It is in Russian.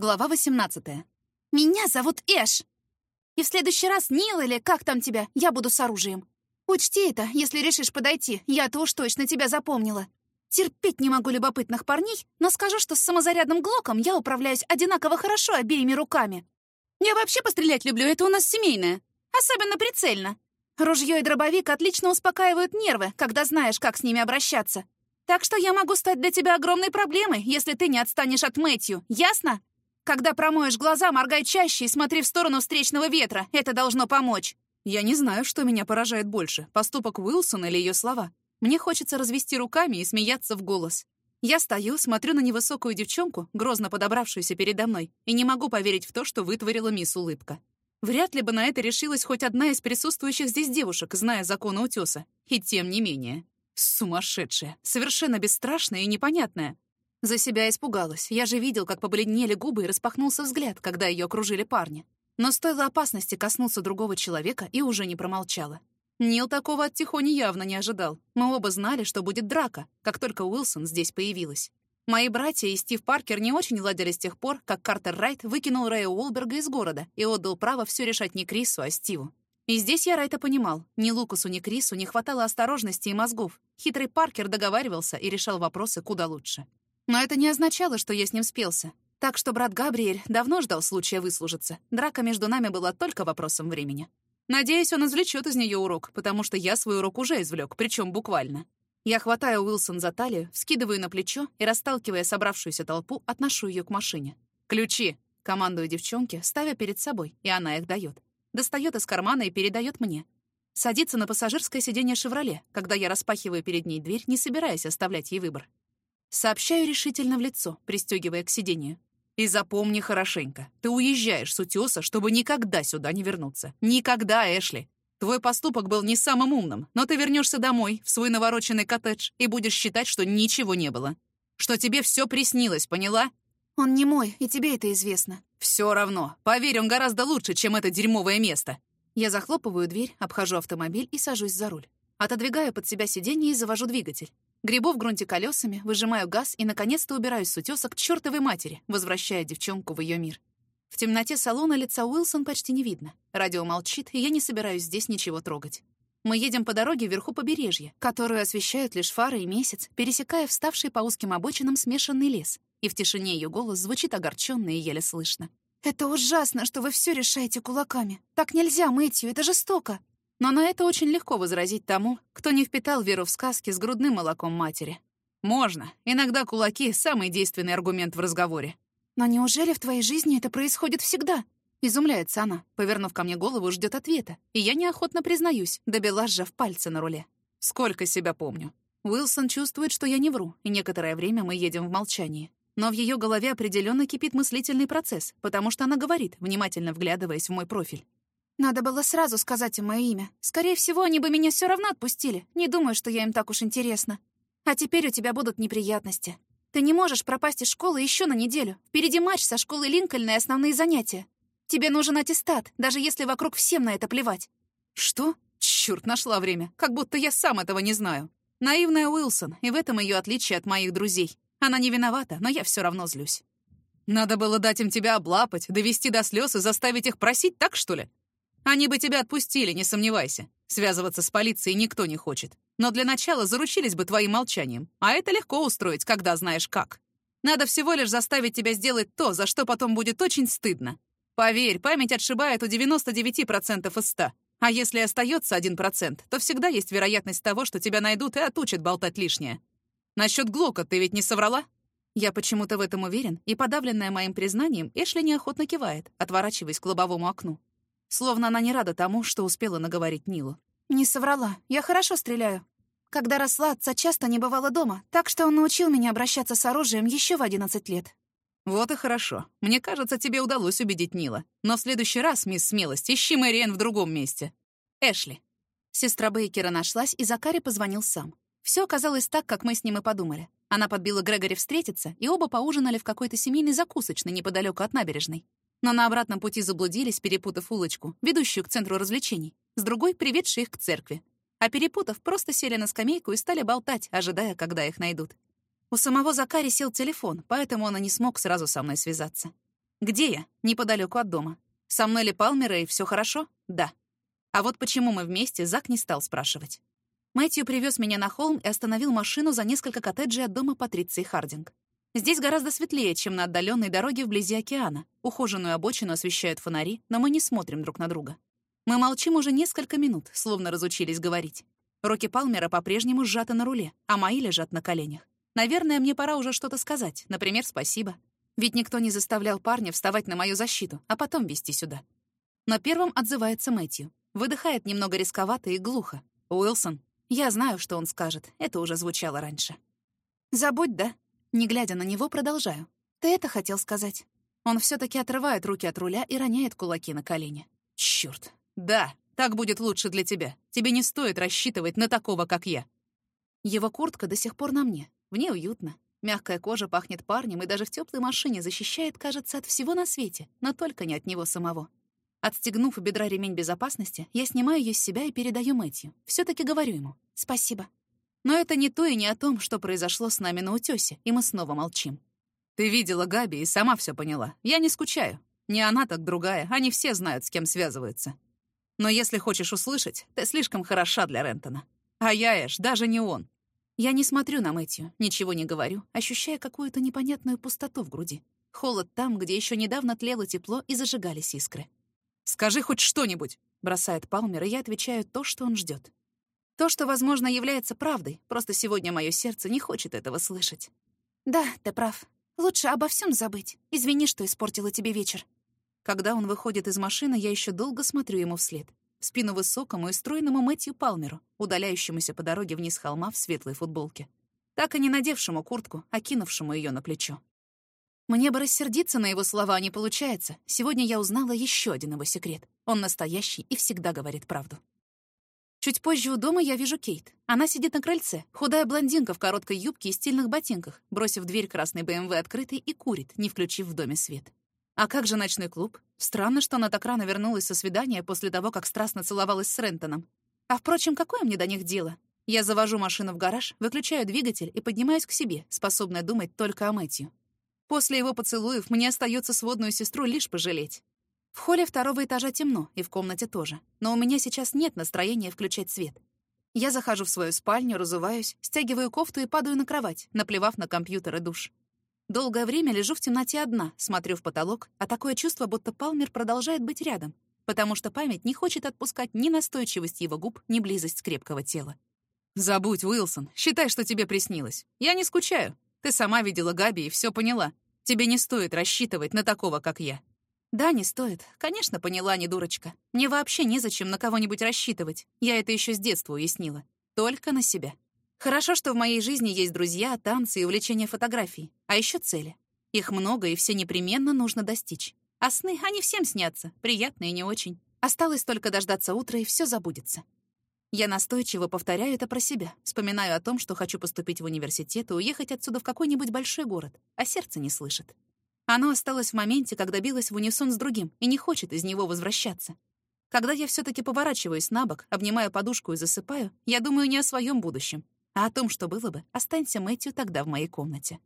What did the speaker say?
Глава 18. «Меня зовут Эш. И в следующий раз Нил или как там тебя, я буду с оружием. Учти это, если решишь подойти, я-то уж точно тебя запомнила. Терпеть не могу любопытных парней, но скажу, что с самозарядным глоком я управляюсь одинаково хорошо обеими руками. Я вообще пострелять люблю, это у нас семейное. Особенно прицельно. Ружье и дробовик отлично успокаивают нервы, когда знаешь, как с ними обращаться. Так что я могу стать для тебя огромной проблемой, если ты не отстанешь от Мэтью, ясно? Когда промоешь глаза, моргай чаще и смотри в сторону встречного ветра. Это должно помочь. Я не знаю, что меня поражает больше, поступок Уилсон или ее слова. Мне хочется развести руками и смеяться в голос. Я стою, смотрю на невысокую девчонку, грозно подобравшуюся передо мной, и не могу поверить в то, что вытворила мисс Улыбка. Вряд ли бы на это решилась хоть одна из присутствующих здесь девушек, зная законы утеса. И тем не менее. Сумасшедшая, совершенно бесстрашная и непонятная. За себя испугалась. Я же видел, как побледнели губы и распахнулся взгляд, когда ее окружили парни. Но стоило опасности коснуться другого человека и уже не промолчала. Нил такого от Тихони явно не ожидал. Мы оба знали, что будет драка, как только Уилсон здесь появилась. Мои братья и Стив Паркер не очень ладили с тех пор, как Картер Райт выкинул Рэя Уолберга из города и отдал право все решать не Крису, а Стиву. И здесь я Райта понимал. Ни Лукасу, ни Крису не хватало осторожности и мозгов. Хитрый Паркер договаривался и решал вопросы куда лучше. Но это не означало, что я с ним спелся. Так что брат Габриэль давно ждал случая выслужиться. Драка между нами была только вопросом времени. Надеюсь, он извлечет из нее урок, потому что я свой урок уже извлек, причем буквально. Я хватаю Уилсон за талию, вскидываю на плечо и, расталкивая собравшуюся толпу, отношу ее к машине. «Ключи!» — командую девчонке, ставя перед собой, и она их дает. Достает из кармана и передает мне. Садится на пассажирское сиденье «Шевроле», когда я распахиваю перед ней дверь, не собираясь оставлять ей выбор. Сообщаю решительно в лицо, пристегивая к сиденью. И запомни хорошенько, ты уезжаешь с утеса, чтобы никогда сюда не вернуться. Никогда, Эшли. Твой поступок был не самым умным, но ты вернешься домой, в свой навороченный коттедж, и будешь считать, что ничего не было. Что тебе все приснилось, поняла? Он не мой, и тебе это известно. Все равно. Поверь, он гораздо лучше, чем это дерьмовое место. Я захлопываю дверь, обхожу автомобиль и сажусь за руль. Отодвигаю под себя сиденье и завожу двигатель. Гребу в грунте колесами, выжимаю газ и, наконец-то, убираюсь с утёса к чёртовой матери, возвращая девчонку в её мир. В темноте салона лица Уилсон почти не видно. Радио молчит, и я не собираюсь здесь ничего трогать. Мы едем по дороге вверху побережья, которую освещают лишь фары и месяц, пересекая вставший по узким обочинам смешанный лес. И в тишине её голос звучит огорчённо и еле слышно. «Это ужасно, что вы всё решаете кулаками. Так нельзя, Мэтью, это жестоко. Но на это очень легко возразить тому, кто не впитал веру в сказки с грудным молоком матери. Можно. Иногда кулаки — самый действенный аргумент в разговоре. Но неужели в твоей жизни это происходит всегда? Изумляется она, повернув ко мне голову, ждет ответа. И я неохотно признаюсь, добила сжав пальцы на руле. Сколько себя помню. Уилсон чувствует, что я не вру, и некоторое время мы едем в молчании. Но в ее голове определенно кипит мыслительный процесс, потому что она говорит, внимательно вглядываясь в мой профиль. Надо было сразу сказать им мое имя. Скорее всего, они бы меня все равно отпустили. Не думаю, что я им так уж интересна. А теперь у тебя будут неприятности. Ты не можешь пропасть из школы еще на неделю. Впереди матч со школой Линкольна и основные занятия. Тебе нужен аттестат, даже если вокруг всем на это плевать. Что? Чёрт, нашла время. Как будто я сам этого не знаю. Наивная Уилсон, и в этом ее отличие от моих друзей. Она не виновата, но я все равно злюсь. Надо было дать им тебя облапать, довести до слез и заставить их просить, так что ли? Они бы тебя отпустили, не сомневайся. Связываться с полицией никто не хочет. Но для начала заручились бы твоим молчанием. А это легко устроить, когда знаешь как. Надо всего лишь заставить тебя сделать то, за что потом будет очень стыдно. Поверь, память отшибает у 99% из 100. А если остается 1%, то всегда есть вероятность того, что тебя найдут и отучат болтать лишнее. Насчет Глока ты ведь не соврала? Я почему-то в этом уверен, и, подавленная моим признанием, Эшли неохотно кивает, отворачиваясь к лобовому окну. Словно она не рада тому, что успела наговорить Нилу. «Не соврала. Я хорошо стреляю. Когда росла, отца часто не бывало дома, так что он научил меня обращаться с оружием еще в 11 лет». «Вот и хорошо. Мне кажется, тебе удалось убедить Нила. Но в следующий раз, мисс Смелость, ищи Мэриэн в другом месте. Эшли». Сестра Бейкера нашлась, и Закари позвонил сам. Все оказалось так, как мы с ним и подумали. Она подбила Грегори встретиться, и оба поужинали в какой-то семейной закусочной неподалеку от набережной но на обратном пути заблудились, перепутав улочку, ведущую к центру развлечений, с другой — приведшей их к церкви. А перепутав, просто сели на скамейку и стали болтать, ожидая, когда их найдут. У самого Закари сел телефон, поэтому он и не смог сразу со мной связаться. Где я? Неподалеку от дома. Со мной ли Палмер и все хорошо? Да. А вот почему мы вместе, Зак не стал спрашивать. Мэтью привез меня на холм и остановил машину за несколько коттеджей от дома Патриции Хардинг. Здесь гораздо светлее, чем на отдаленной дороге вблизи океана. Ухоженную обочину освещают фонари, но мы не смотрим друг на друга. Мы молчим уже несколько минут, словно разучились говорить. Руки Палмера по-прежнему сжаты на руле, а мои лежат на коленях. Наверное, мне пора уже что-то сказать, например, спасибо. Ведь никто не заставлял парня вставать на мою защиту, а потом вести сюда. Но первым отзывается Мэтью. Выдыхает немного рисковато и глухо. «Уилсон, я знаю, что он скажет. Это уже звучало раньше». «Забудь, да?» Не глядя на него, продолжаю. «Ты это хотел сказать?» Он все таки отрывает руки от руля и роняет кулаки на колени. «Чёрт! Да, так будет лучше для тебя. Тебе не стоит рассчитывать на такого, как я». Его куртка до сих пор на мне. В ней уютно. Мягкая кожа пахнет парнем и даже в теплой машине защищает, кажется, от всего на свете, но только не от него самого. Отстегнув у бедра ремень безопасности, я снимаю ее с себя и передаю Мэтью. все таки говорю ему «Спасибо». Но это не то и не о том, что произошло с нами на утёсе, и мы снова молчим. Ты видела Габи и сама все поняла. Я не скучаю. Не она, так другая. Они все знают, с кем связываются. Но если хочешь услышать, ты слишком хороша для Рентона. А я, Эш, даже не он. Я не смотрю на Мэтью, ничего не говорю, ощущая какую-то непонятную пустоту в груди. Холод там, где еще недавно тлело тепло и зажигались искры. «Скажи хоть что-нибудь!» — бросает Палмер, и я отвечаю то, что он ждет. То, что, возможно, является правдой, просто сегодня мое сердце не хочет этого слышать. «Да, ты прав. Лучше обо всем забыть. Извини, что испортила тебе вечер». Когда он выходит из машины, я еще долго смотрю ему вслед. В спину высокому и стройному Мэтью Палмеру, удаляющемуся по дороге вниз холма в светлой футболке. Так и не надевшему куртку, а кинувшему ее на плечо. Мне бы рассердиться на его слова, а не получается. Сегодня я узнала еще один его секрет. Он настоящий и всегда говорит правду. Чуть позже у дома я вижу Кейт. Она сидит на крыльце, худая блондинка в короткой юбке и стильных ботинках, бросив дверь красной БМВ открытой и курит, не включив в доме свет. А как же ночной клуб? Странно, что она так рано вернулась со свидания после того, как страстно целовалась с Рентоном. А впрочем, какое мне до них дело? Я завожу машину в гараж, выключаю двигатель и поднимаюсь к себе, способная думать только о Мэтью. После его поцелуев мне остается сводную сестру лишь пожалеть. В холле второго этажа темно, и в комнате тоже. Но у меня сейчас нет настроения включать свет. Я захожу в свою спальню, разуваюсь, стягиваю кофту и падаю на кровать, наплевав на компьютер и душ. Долгое время лежу в темноте одна, смотрю в потолок, а такое чувство, будто Палмер продолжает быть рядом, потому что память не хочет отпускать ни настойчивость его губ, ни близость крепкого тела. «Забудь, Уилсон, считай, что тебе приснилось. Я не скучаю. Ты сама видела Габи и все поняла. Тебе не стоит рассчитывать на такого, как я. Да, не стоит. Конечно, поняла, не дурочка. Мне вообще незачем на кого-нибудь рассчитывать. Я это еще с детства уяснила. Только на себя. Хорошо, что в моей жизни есть друзья, танцы и увлечение фотографией. А еще цели. Их много, и все непременно нужно достичь. А сны, они всем снятся. Приятные не очень. Осталось только дождаться утра, и все забудется. Я настойчиво повторяю это про себя, вспоминаю о том, что хочу поступить в университет и уехать отсюда в какой-нибудь большой город, а сердце не слышит. Оно осталось в моменте, когда билось в унисон с другим и не хочет из него возвращаться. Когда я все таки поворачиваюсь на бок, обнимаю подушку и засыпаю, я думаю не о своем будущем, а о том, что было бы, останься Мэтью тогда в моей комнате.